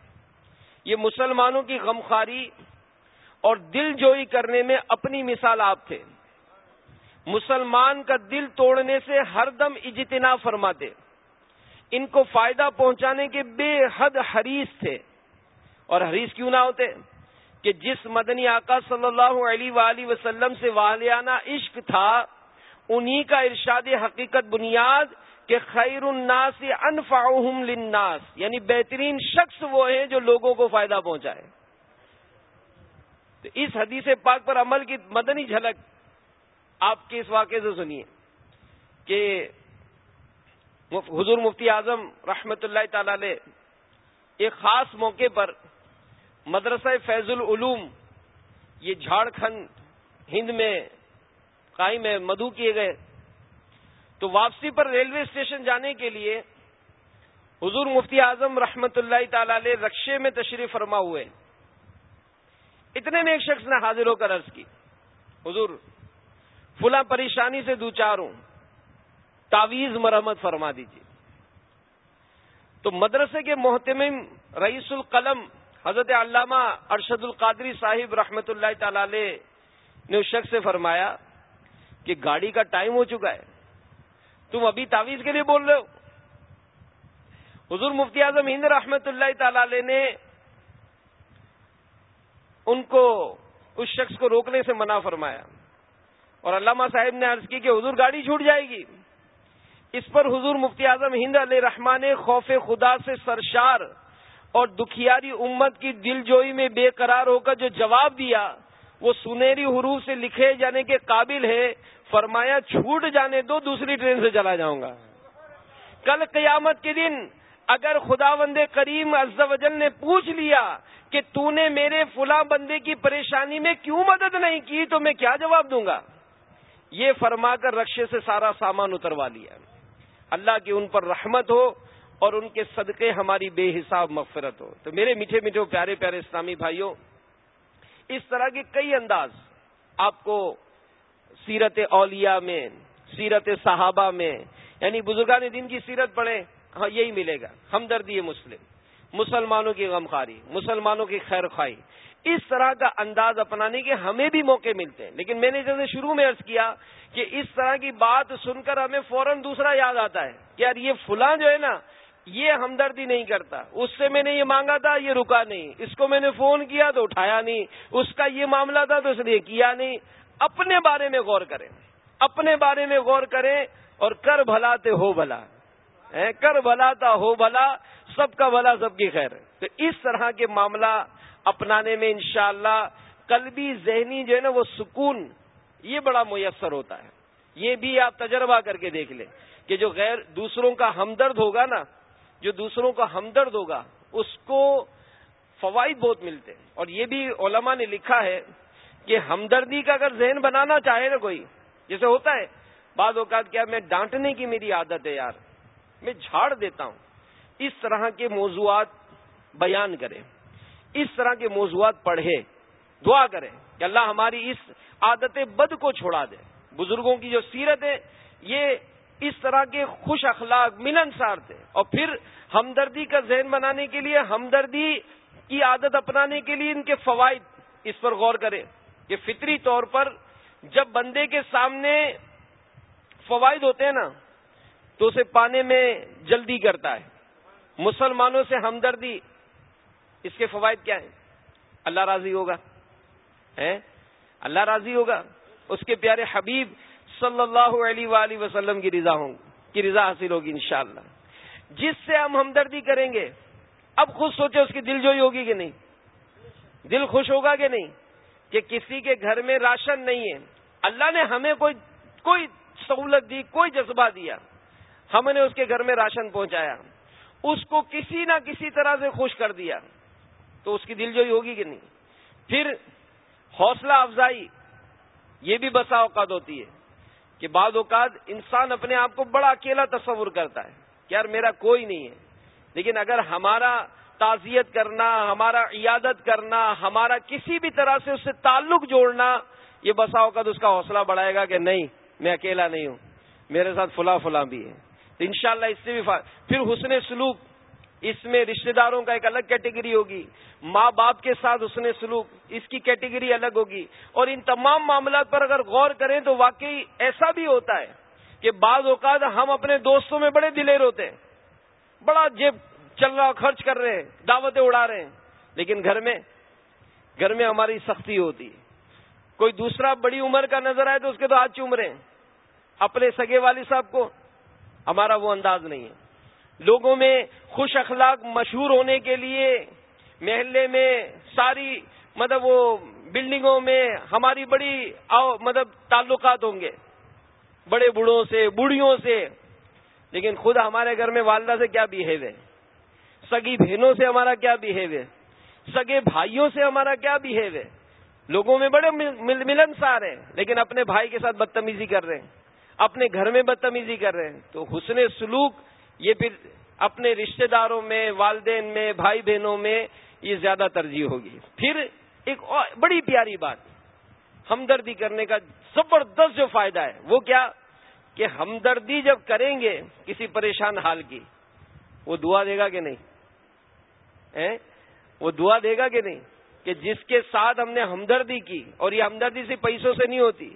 یہ مسلمانوں کی غمخاری اور دل جوئی کرنے میں اپنی مثال آپ تھے۔ مسلمان کا دل توڑنے سے ہر دم اجتنا فرماتے۔ ان کو فائدہ پہنچانے کے بے حد حریث تھے۔ اور حریث کیوں نہ ہوتے؟ کہ جس مدنی آقا صلی اللہ علیہ وآلہ وسلم سے والیانہ عشق تھا، انہی کا ارشاد حقیقت بنیاد کہ خیر الناس انفعهم للناس یعنی بہترین شخص وہ ہیں جو لوگوں کو فائدہ پہنچائے۔ تو اس حدیث پاک پر عمل کی مدنی جھلک آپ کے اس واقعے سے سنیے کہ حضور مفتی اعظم رحمت اللہ تعالی علیہ ایک خاص موقع پر مدرسہ فیض العلوم، یہ جھارکھنڈ، ہند میں قائم ہے، مدعو کیے گئے۔ تو واپسی پر ریلوے اسٹیشن جانے کے لیے حضور مفتی اعظم رحمت اللہ تعالی علیہ رقشے میں تشریف فرما ہوئے۔ اتنے میں ایک شخص نے حاضر ہو کر عرض کی، حضور، فلاں پریشانی سے دوچار ہوں تعویز مرمت فرما دیجیے تو مدرسے کے محتم رئیس القلم حضرت علامہ ارشد القادری صاحب رحمت اللہ تعالی علیہ نے اس شخص سے فرمایا کہ گاڑی کا ٹائم ہو چکا ہے۔ تم ابھی تعویذ کے لیے بول رہے ہو؟ حضور مفتی اعظم ہند رحمت اللہ تعالی علیہ نے ان کو اس شخص کو روکنے سے منع فرمایا۔ اور علامہ صاحب نے عرض کی کہ حضور گاڑی چھوٹ جائے گی۔ اس پر حضور مفتی اعظم ہند علیہ رحمان نے خوف خدا سے سرشار اور دکھیاری امت کی دل جوئی میں بے قرار ہو کر جو جواب دیا، وہ سنہری حروف سے لکھے جانے کے قابل ہے۔ فرمایا چھوٹ جانے دو، دوسری ٹرین سے چلا جاؤں گا۔ کل قیامت کے دن اگر خدا بند کریم وجل نے پوچھ لیا کہ تو نے میرے فلاں بندے کی پریشانی میں کیوں مدد نہیں کی، تو میں کیا جواب دوں گا؟ یہ فرما کر رقشے سے سارا سامان اتروا لیا۔ اللہ کی ان پر رحمت ہو اور ان کے صدقے ہماری بے حساب مغفرت ہو۔ تو میرے میٹھے میٹھے پیارے پیارے اسلامی بھائیوں، اس طرح کے کئی انداز آپ کو سیرت اولیاء میں، سیرت صحابہ میں یعنی بزرگان دین کی سیرت پڑھیں ہاں یہی ملے گا۔ ہمدردی مسلم، مسلمانوں کی غمخاری مسلمانوں کی خیر خواہی اس طرح کا انداز اپنانے کے ہمیں بھی موقع ملتے ہیں۔ لیکن میں نے جیسے شروع میں عرض کیا کہ اس طرح کی بات سن کر ہمیں فوراً دوسرا یاد آتا ہے کہ یار یہ فلاں جو ہے نا، یہ ہمدردی نہیں کرتا۔ اس سے میں نے یہ مانگا تھا، یہ رکا نہیں۔ اس کو میں نے فون کیا تو اٹھایا نہیں۔ اس کا یہ معاملہ تھا تو اس نے کیا نہیں۔ اپنے بارے میں غور کریں۔ اپنے بارے میں غور کریں اور کر بھلا ہو بھلا۔ کر بھلا ہو بھلا، سب کا بھلا سب کی خیر تو اس طرح کے معاملہ اپنانے میں انشاءاللہ قلبی، ذہنی جو ہے نا، وہ سکون، یہ بڑا میسر ہوتا ہے۔ یہ بھی آپ تجربہ کر کے دیکھ لیں کہ جو غیر دوسروں کا ہمدرد ہوگا نا، جو دوسروں کا ہمدرد ہوگا، اس کو فوائد بہت ملتے ہیں۔ اور یہ بھی علماء نے لکھا ہے کہ ہمدردی کا اگر ذہن بنانا چاہے نا کوئی، جیسے ہوتا ہے، بعض اوقات کیا میں ڈانٹنے کی میری عادت ہے یار، میں جھاڑ دیتا ہوں۔ اس طرح کے موضوعات بیان کریں۔ اس طرح کے موضوعات پڑھے دعا کریں کہ اللہ ہماری اس عادت بد کو چھوڑا دے۔ بزرگوں کی جو سیرت ہے، یہ اس طرح کے خوش اخلاق ملنسار تھے اور پھر ہمدردی کا ذہن بنانے کے لیے، ہمدردی کی عادت اپنانے کے لیے ان کے فوائد اس پر غور کریں۔ کہ فطری طور پر جب بندے کے سامنے فوائد ہوتے ہیں نا، تو اسے پانے میں جلدی کرتا ہے۔ مسلمانوں سے ہمدردی، اس کے فوائد کیا ہیں؟ اللہ راضی ہوگا اللہ راضی ہوگا۔ اس کے پیارے حبیب صلی اللہ علیہ وآلہ وسلم کی رضا ہوں، کی رضا حاصل ہوگی انشاءاللہ۔ جس سے ہم ہمدردی کریں گے، اب خود سوچے اس کی دل جوئی ہوگی کہ نہیں؟ دل خوش ہوگا کہ نہیں؟ کہ کسی کے گھر میں راشن نہیں ہے۔ اللہ نے ہمیں کوئی کوئی سہولت دی، کوئی جذبہ دیا۔ ہم نے اس کے گھر میں راشن پہنچایا۔ اس کو کسی نہ کسی طرح سے خوش کر دیا۔ تو اس کی دل جوئی ہوگی کہ نہیں؟ پھر حوصلہ افزائی، یہ بھی بسا اوقات ہوتی ہے کہ بعض اوقات انسان اپنے آپ کو بڑا اکیلا تصور کرتا ہے کہ یار میرا کوئی نہیں ہے۔ لیکن اگر ہمارا تعزیت کرنا، ہمارا عیادت کرنا، ہمارا کسی بھی طرح سے اس سے تعلق جوڑنا، یہ بسا اوقات اس کا حوصلہ بڑھائے گا کہ نہیں، میں اکیلا نہیں ہوں، میرے ساتھ فلاں فلاں بھی ہے تو انشاءاللہ اس سے بھی پھر حسن سلوک، اس میں رشتہ داروں کا ایک الگ کیٹیگری ہوگی، ماں باپ کے ساتھ حسن سلوک، اس کی کیٹیگری الگ ہوگی۔ اور ان تمام معاملات پر اگر غور کریں تو واقعی ایسا بھی ہوتا ہے کہ بعض اوقات ہم اپنے دوستوں میں بڑے دلیر ہوتے ہیں، بڑا جیب چل رہا خرچ کر رہے ہیں، دعوتیں اڑا رہے ہیں۔ لیکن گھر میں گھر میں ہماری سختی ہوتی۔ ہے کوئی دوسرا بڑی عمر کا نظر آئے تو اس کے تو ہاتھ چوم رہے ہیں۔ اپنے سگے والد صاحب کو ہمارا وہ انداز نہیں ہے۔ لوگوں میں خوش اخلاق مشہور ہونے کے لیے محلے میں ساری مطلب وہ بلڈنگوں میں ہماری بڑی مطلب تعلقات ہوں گے۔ بڑے بوڑھوں سے، بوڑھیوں سے۔ لیکن خود ہمارے گھر میں والدہ سے کیا بہیو ہے؟ سگی بہنوں سے ہمارا کیا بہیو ہے سگے بھائیوں سے ہمارا کیا بہیو ہے لوگوں میں بڑے مل ملنسار ہیں، لیکن اپنے بھائی کے ساتھ بدتمیزی کر رہے ہیں، اپنے گھر میں بدتمیزی کر رہے ہیں۔ تو حسن سلوک، یہ پھر اپنے رشتہ داروں میں، والدین میں، بھائی بہنوں میں یہ زیادہ ترجیح ہوگی۔ پھر ایک بڑی پیاری بات، ہمدردی کرنے کا زبردست جو فائدہ ہے، وہ کیا؟ کہ ہمدردی جب کریں گے کسی پریشان حال کی، وہ دعا دے گا کہ نہیں؟ وہ دعا دے گا کہ نہیں؟ کہ جس کے ساتھ ہم نے ہمدردی کی، اور یہ ہمدردی سے پیسوں سے نہیں ہوتی،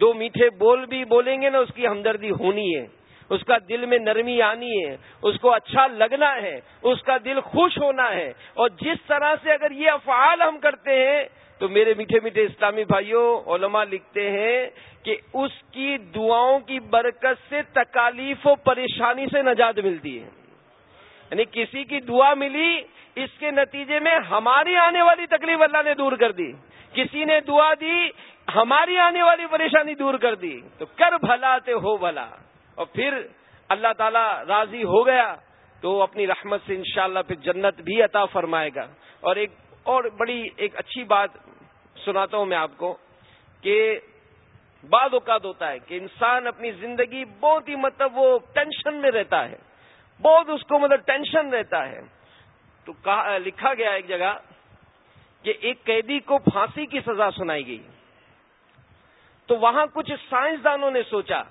دو میٹھے بول بھی بولیں گے نا، اس کی ہمدردی ہونی ہے، اس کا دل میں نرمی آنی ہے، اس کو اچھا لگنا ہے، اس کا دل خوش ہونا ہے، اور جس طرح سے اگر یہ افعال ہم کرتے ہیں، تو میرے میٹھے میٹھے اسلامی بھائیوں، علماء لکھتے ہیں کہ اس کی دعاؤں کی برکت سے تکالیف و پریشانی سے نجات ملتی ہے۔ یعنی کسی کی دعا ملی، اس کے نتیجے میں ہماری آنے والی تکلیف اللہ نے دور کر دی۔ کسی نے دعا دی، ہماری آنے والی پریشانی دور کر دی۔ تو کر بھلا تے ہو بھلا۔ اور پھر اللہ تعالی راضی ہو گیا، تو اپنی رحمت سے انشاءاللہ پھر جنت بھی عطا فرمائے گا۔ اور ایک اور بڑی، ایک اچھی بات سناتا ہوں میں آپ کو کہ بعد اوقات ہوتا ہے کہ انسان اپنی زندگی بہت ہی مطلب وہ ٹینشن میں رہتا ہے۔ بہت اس کو مطلب ٹینشن رہتا ہے۔ تو لکھا گیا ایک جگہ کہ ایک قیدی کو پھانسی کی سزا سنائی گئی۔ تو وہاں کچھ سائنسدانوں نے سوچا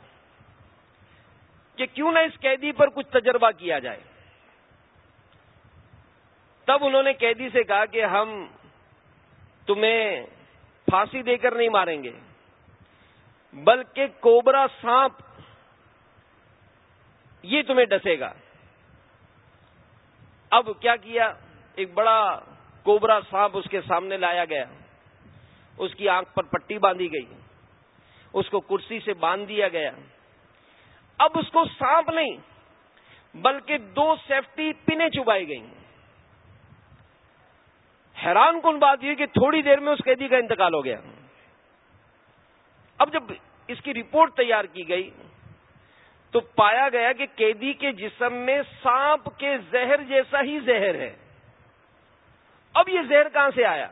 کہ کیوں نہ اس قیدی پر کچھ تجربہ کیا جائے۔ تب انہوں نے قیدی سے کہا کہ ہم تمہیں پھانسی دے کر نہیں ماریں گے، بلکہ کوبرا سانپ یہ تمہیں ڈسے گا۔ اب کیا کیا؟ ایک بڑا کوبرا سانپ اس کے سامنے لایا گیا۔ اس کی آنکھ پر پٹی باندھی گئی۔ اس کو کرسی سے باندھ دیا گیا۔ اب اس کو سانپ نہیں، بلکہ دو سیفٹی پنے چبائی گئی حیران کن بات یہ کہ تھوڑی دیر میں اس قیدی کا انتقال ہو گیا۔ اب جب اس کی رپورٹ تیار کی گئی تو پایا گیا کہ قیدی کے جسم میں سانپ کے زہر جیسا ہی زہر ہے۔ اب یہ زہر کہاں سے آیا؟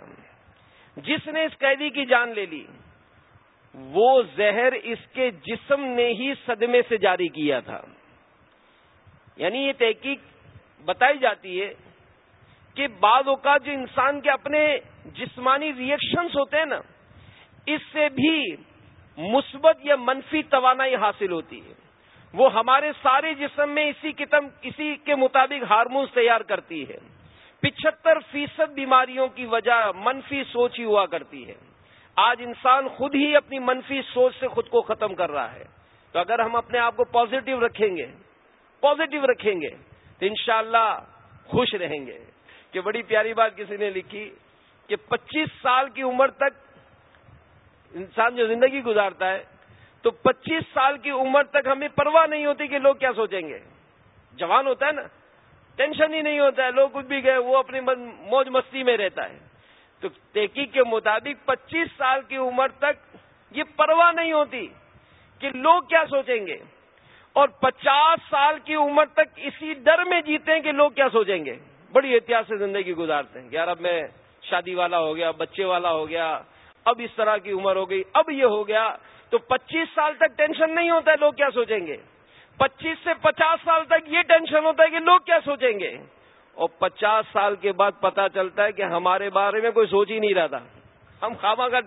جس نے اس قیدی کی جان لے لی۔ وہ زہر اس کے جسم نے ہی صدمے سے جاری کیا تھا۔ یعنی یہ تحقیق بتائی جاتی ہے کہ بعض اوقات جو انسان کے اپنے جسمانی ریئیکشنز ہوتے ہیں نا، اس سے بھی مثبت یا منفی توانائی حاصل ہوتی ہے۔ وہ ہمارے سارے جسم میں اسی قسم اسی کے مطابق ہارمونس تیار کرتی ہے۔ پچہتر فیصد بیماریوں کی وجہ منفی سوچ ہی ہوا کرتی ہے۔ آج انسان خود ہی اپنی منفی سوچ سے خود کو ختم کر رہا ہے۔ تو اگر ہم اپنے آپ کو پازیٹو رکھیں گے پازیٹو رکھیں گے، تو انشاءاللہ خوش رہیں گے۔ کہ بڑی پیاری بات کسی نے لکھی کہ پچیس سال کی عمر تک انسان جو زندگی گزارتا ہے تو پچیس سال کی عمر تک ہمیں پرواہ نہیں ہوتی کہ لوگ کیا سوچیں گے۔ جوان ہوتا ہے نا، ٹینشن ہی نہیں ہوتا ہے، لوگ کچھ بھی گئے وہ اپنی موج مستی میں رہتا ہے۔ تو تحقیق کے مطابق پچیس سال کی عمر تک یہ پرواہ نہیں ہوتی کہ لوگ کیا سوچیں گے۔ اور پچاس سال کی عمر تک اسی ڈر میں جیتے ہیں کہ لوگ کیا سوچیں گے۔ بڑی احتیاط سے زندگی گزارتے ہیں یار اب میں شادی والا ہو گیا، بچے والا ہو گیا، اب اس طرح کی عمر ہو گئی، اب یہ ہو گیا۔ تو پچیس سال تک ٹینشن نہیں ہوتا ہے لوگ کیا سوچیں گے؟ پچیس سے پچاس سال تک یہ ٹینشن ہوتا ہے کہ لوگ کیا سوچیں گے؟ اور پچاس سال کے بعد پتا چلتا ہے کہ ہمارے بارے میں کوئی سوچ ہی نہیں رہا تھا۔ ہم خامہ کا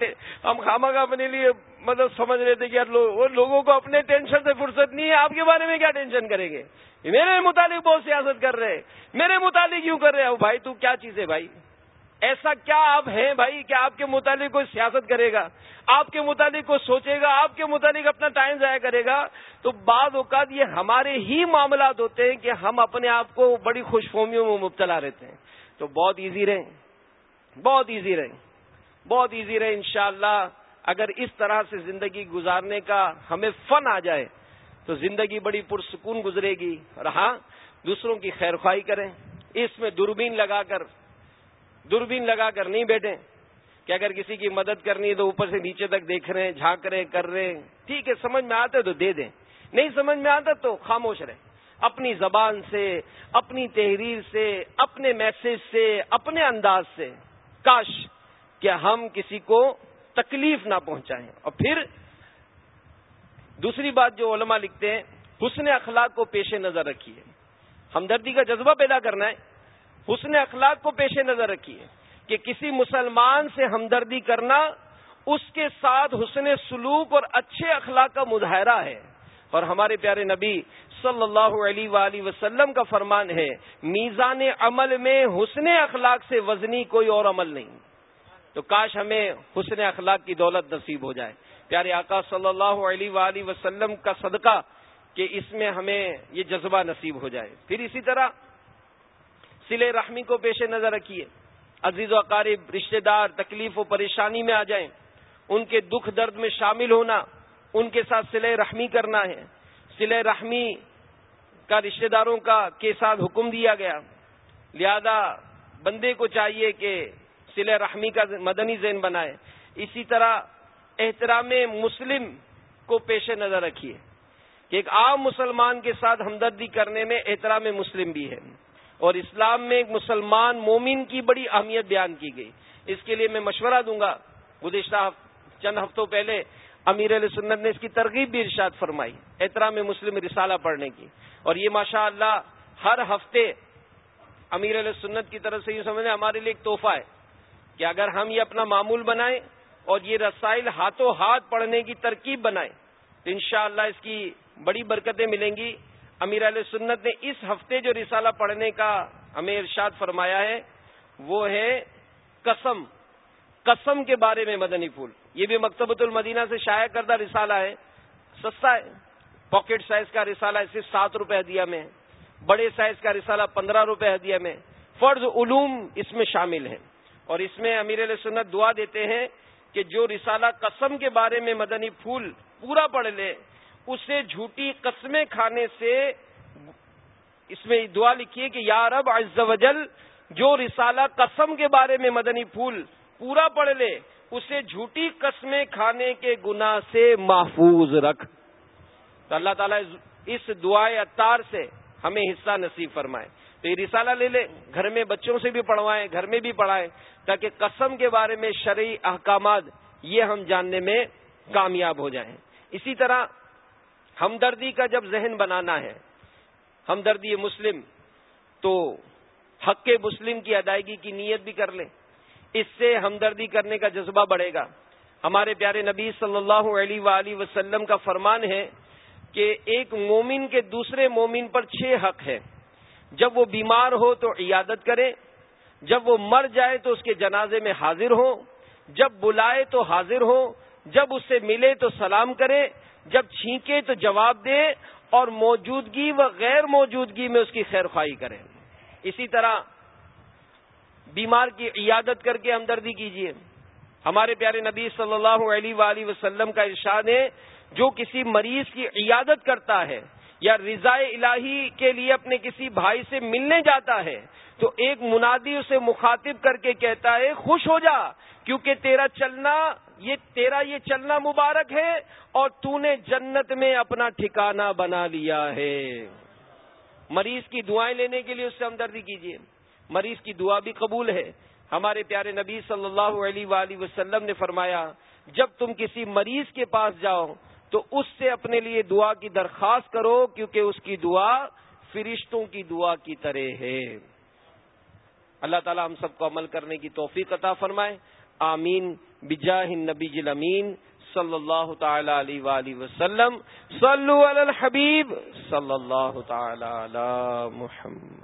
ہم خامہ کا اپنے لیے مطلب سمجھ رہے تھے کہ وہ لوگوں کو اپنے ٹینشن سے فرصت نہیں ہے، آپ کے بارے میں کیا ٹینشن کریں گے؟ میرے متعلق بہت سیاست کر رہے ہیں۔ میرے متعلق کیوں کر رہے بھائی تو کیا چیز ہے بھائی؟ ایسا کیا آپ ہیں بھائی کہ آپ کے متعلق کوئی سیاست کرے گا؟ آپ کے متعلق کوئی سوچے گا؟ آپ کے متعلق اپنا ٹائم ضائع کرے گا؟ تو بعض اوقات یہ ہمارے ہی معاملات ہوتے ہیں کہ ہم اپنے آپ کو بڑی خوش فومیوں میں مبتلا رہتے ہیں۔ تو بہت ایزی رہیں۔ بہت ایزی رہیں۔ بہت ایزی رہے انشاءاللہ۔ اگر اس طرح سے زندگی گزارنے کا ہمیں فن آ جائے، تو زندگی بڑی پرسکون گزرے گی۔ اور ہاں دوسروں کی خیر خواہی کریں۔ اس میں دوربین لگا کر دوربین لگا کر نہیں بیٹھیں۔ کہ اگر کسی کی مدد کرنی ہے تو اوپر سے نیچے تک دیکھ رہے ہیں، جھانک رہے کر رہے ہیں۔ ٹھیک ہے، سمجھ میں آتا ہے تو دے دیں۔ نہیں سمجھ میں آتا تو خاموش رہے۔ اپنی زبان سے، اپنی تحریر سے، اپنے میسج سے، اپنے انداز سے۔ کاش کہ ہم کسی کو تکلیف نہ پہنچائیں۔ اور پھر دوسری بات جو علماء لکھتے ہیں، حسن اخلاق کو پیش نظر رکھیے۔ ہمدردی کا جذبہ پیدا کرنا ہے۔ حسن اخلاق کو پیش نظر رکھیے کہ کسی مسلمان سے ہمدردی کرنا اس کے ساتھ حسن سلوک اور اچھے اخلاق کا مظاہرہ ہے۔ اور ہمارے پیارے نبی صلی اللہ علیہ وآلہ وسلم کا فرمان ہے، میزان عمل میں حسن اخلاق سے وزنی کوئی اور عمل نہیں۔ تو کاش ہمیں حسن اخلاق کی دولت نصیب ہو جائے۔ پیارے آقا صلی اللہ علیہ وآلہ وسلم کا صدقہ کہ اس میں ہمیں یہ جذبہ نصیب ہو جائے۔ پھر اسی طرح سل رحمی کو پیش نظر رکھیے۔ عزیز و اقارب، رشتہ دار، تکلیف و پریشانی میں آ جائیں۔ ان کے دکھ درد میں شامل ہونا، ان کے ساتھ سل رحمی کرنا ہے۔ سل رحمی کا رشتہ داروں کا کے ساتھ حکم دیا گیا۔ لہذا بندے کو چاہیے کہ سل رحمی کا مدنی ذہن بنائے۔ اسی طرح احترام مسلم کو پیش نظر رکھیے کہ ایک عام مسلمان کے ساتھ ہمدردی کرنے میں احترام مسلم بھی ہے۔ اور اسلام میں ایک مسلمان مومن کی بڑی اہمیت بیان کی گئی۔ اس کے لیے میں مشورہ دوں گا۔ گزشتہ چند ہفتوں پہلے امیر علیہ سنت نے اس کی ترغیب بھی ارشاد فرمائی، احترام مسلم رسالہ پڑھنے کی۔ اور یہ ماشاء اللہ ہر ہفتے امیر علیہ سنت کی طرف سے یہ سمجھیں ہمارے لیے ایک تحفہ ہے کہ اگر ہم یہ اپنا معمول بنائیں اور یہ رسائل ہاتھوں ہاتھ پڑھنے کی ترکیب بنائیں تو انشاءاللہ اس کی بڑی برکتیں ملیں گی۔ امیر علیہ سنت نے اس ہفتے جو رسالہ پڑھنے کا ہمیں ارشاد فرمایا ہے، وہ ہے قسم قسم کے بارے میں مدنی پھول۔ یہ بھی مکتبۃ المدینہ سے شائع کردہ رسالہ ہے۔ سستا ہے۔ پاکٹ سائز کا رسالہ صرف سات روپے ہدیہ میں بڑے سائز کا رسالہ پندرہ روپے ہدیہ میں فرض علوم اس میں شامل ہیں۔ اور اس میں امیر علیہ سنت دعا دیتے ہیں کہ جو رسالہ قسم کے بارے میں مدنی پھول پورا پڑھ لے اسے جھوٹی قسمیں کھانے سے اس میں دعا لکھیے کہ یا رب عز و جل جو رسالہ قسم کے بارے میں مدنی پھول پورا پڑھ لے، اسے جھوٹی قسمیں کھانے کے گنا سے محفوظ رکھ۔ تو اللہ تعالیٰ اس دعائے اتار سے ہمیں حصہ نصیب فرمائے۔ تو یہ رسالہ لے لیں گھر میں بچوں سے بھی پڑھوائیں، گھر میں بھی پڑھائیں، تاکہ قسم کے بارے میں شرعی احکامات یہ ہم جاننے میں کامیاب ہو جائیں۔ اسی طرح ہمدردی کا جب ذہن بنانا ہے، ہمدردی مسلم، تو حق مسلم کی ادائیگی کی نیت بھی کر لیں۔ اس سے ہمدردی کرنے کا جذبہ بڑھے گا۔ ہمارے پیارے نبی صلی اللہ علیہ وآلہ وسلم کا فرمان ہے کہ ایک مومن کے دوسرے مومن پر چھ حق ہے جب وہ بیمار ہو تو عیادت کرے جب وہ مر جائے تو اس کے جنازے میں حاضر ہو جب بلائے تو حاضر ہو جب اس سے ملے تو سلام کرے جب چھینکے تو جواب دے اور موجودگی و غیر موجودگی میں اس کی خیر خواہی کرے۔ اسی طرح بیمار کی عیادت کر کے ہمدردی کیجیے ہمارے پیارے نبی صلی اللہ علیہ وآلہ وسلم کا ارشاد ہے، جو کسی مریض کی عیادت کرتا ہے یا رضاء الہی کے لیے اپنے کسی بھائی سے ملنے جاتا ہے، تو ایک منادی اسے مخاطب کر کے کہتا ہے، خوش ہو جا، کیونکہ تیرا چلنا یہ تیرا یہ چلنا مبارک ہے اور تو نے جنت میں اپنا ٹھکانہ بنا لیا ہے۔ مریض کی دعائیں لینے کے لیے اس سے ہمدردی کیجیے مریض کی دعا بھی قبول ہے۔ ہمارے پیارے نبی صلی اللہ علیہ وآلہ وسلم نے فرمایا، جب تم کسی مریض کے پاس جاؤ تو اس سے اپنے لیے دعا کی درخواست کرو کیونکہ اس کی دعا فرشتوں کی دعا کی طرح ہے۔ اللہ تعالی ہم سب کو عمل کرنے کی توفیق عطا فرمائے۔ آمین بجاہ نبی الامین صلی اللہ تعالی علیہ وآلہ وسلم. صلو علی الحبیب صلی اللہ تعالی علی محمد.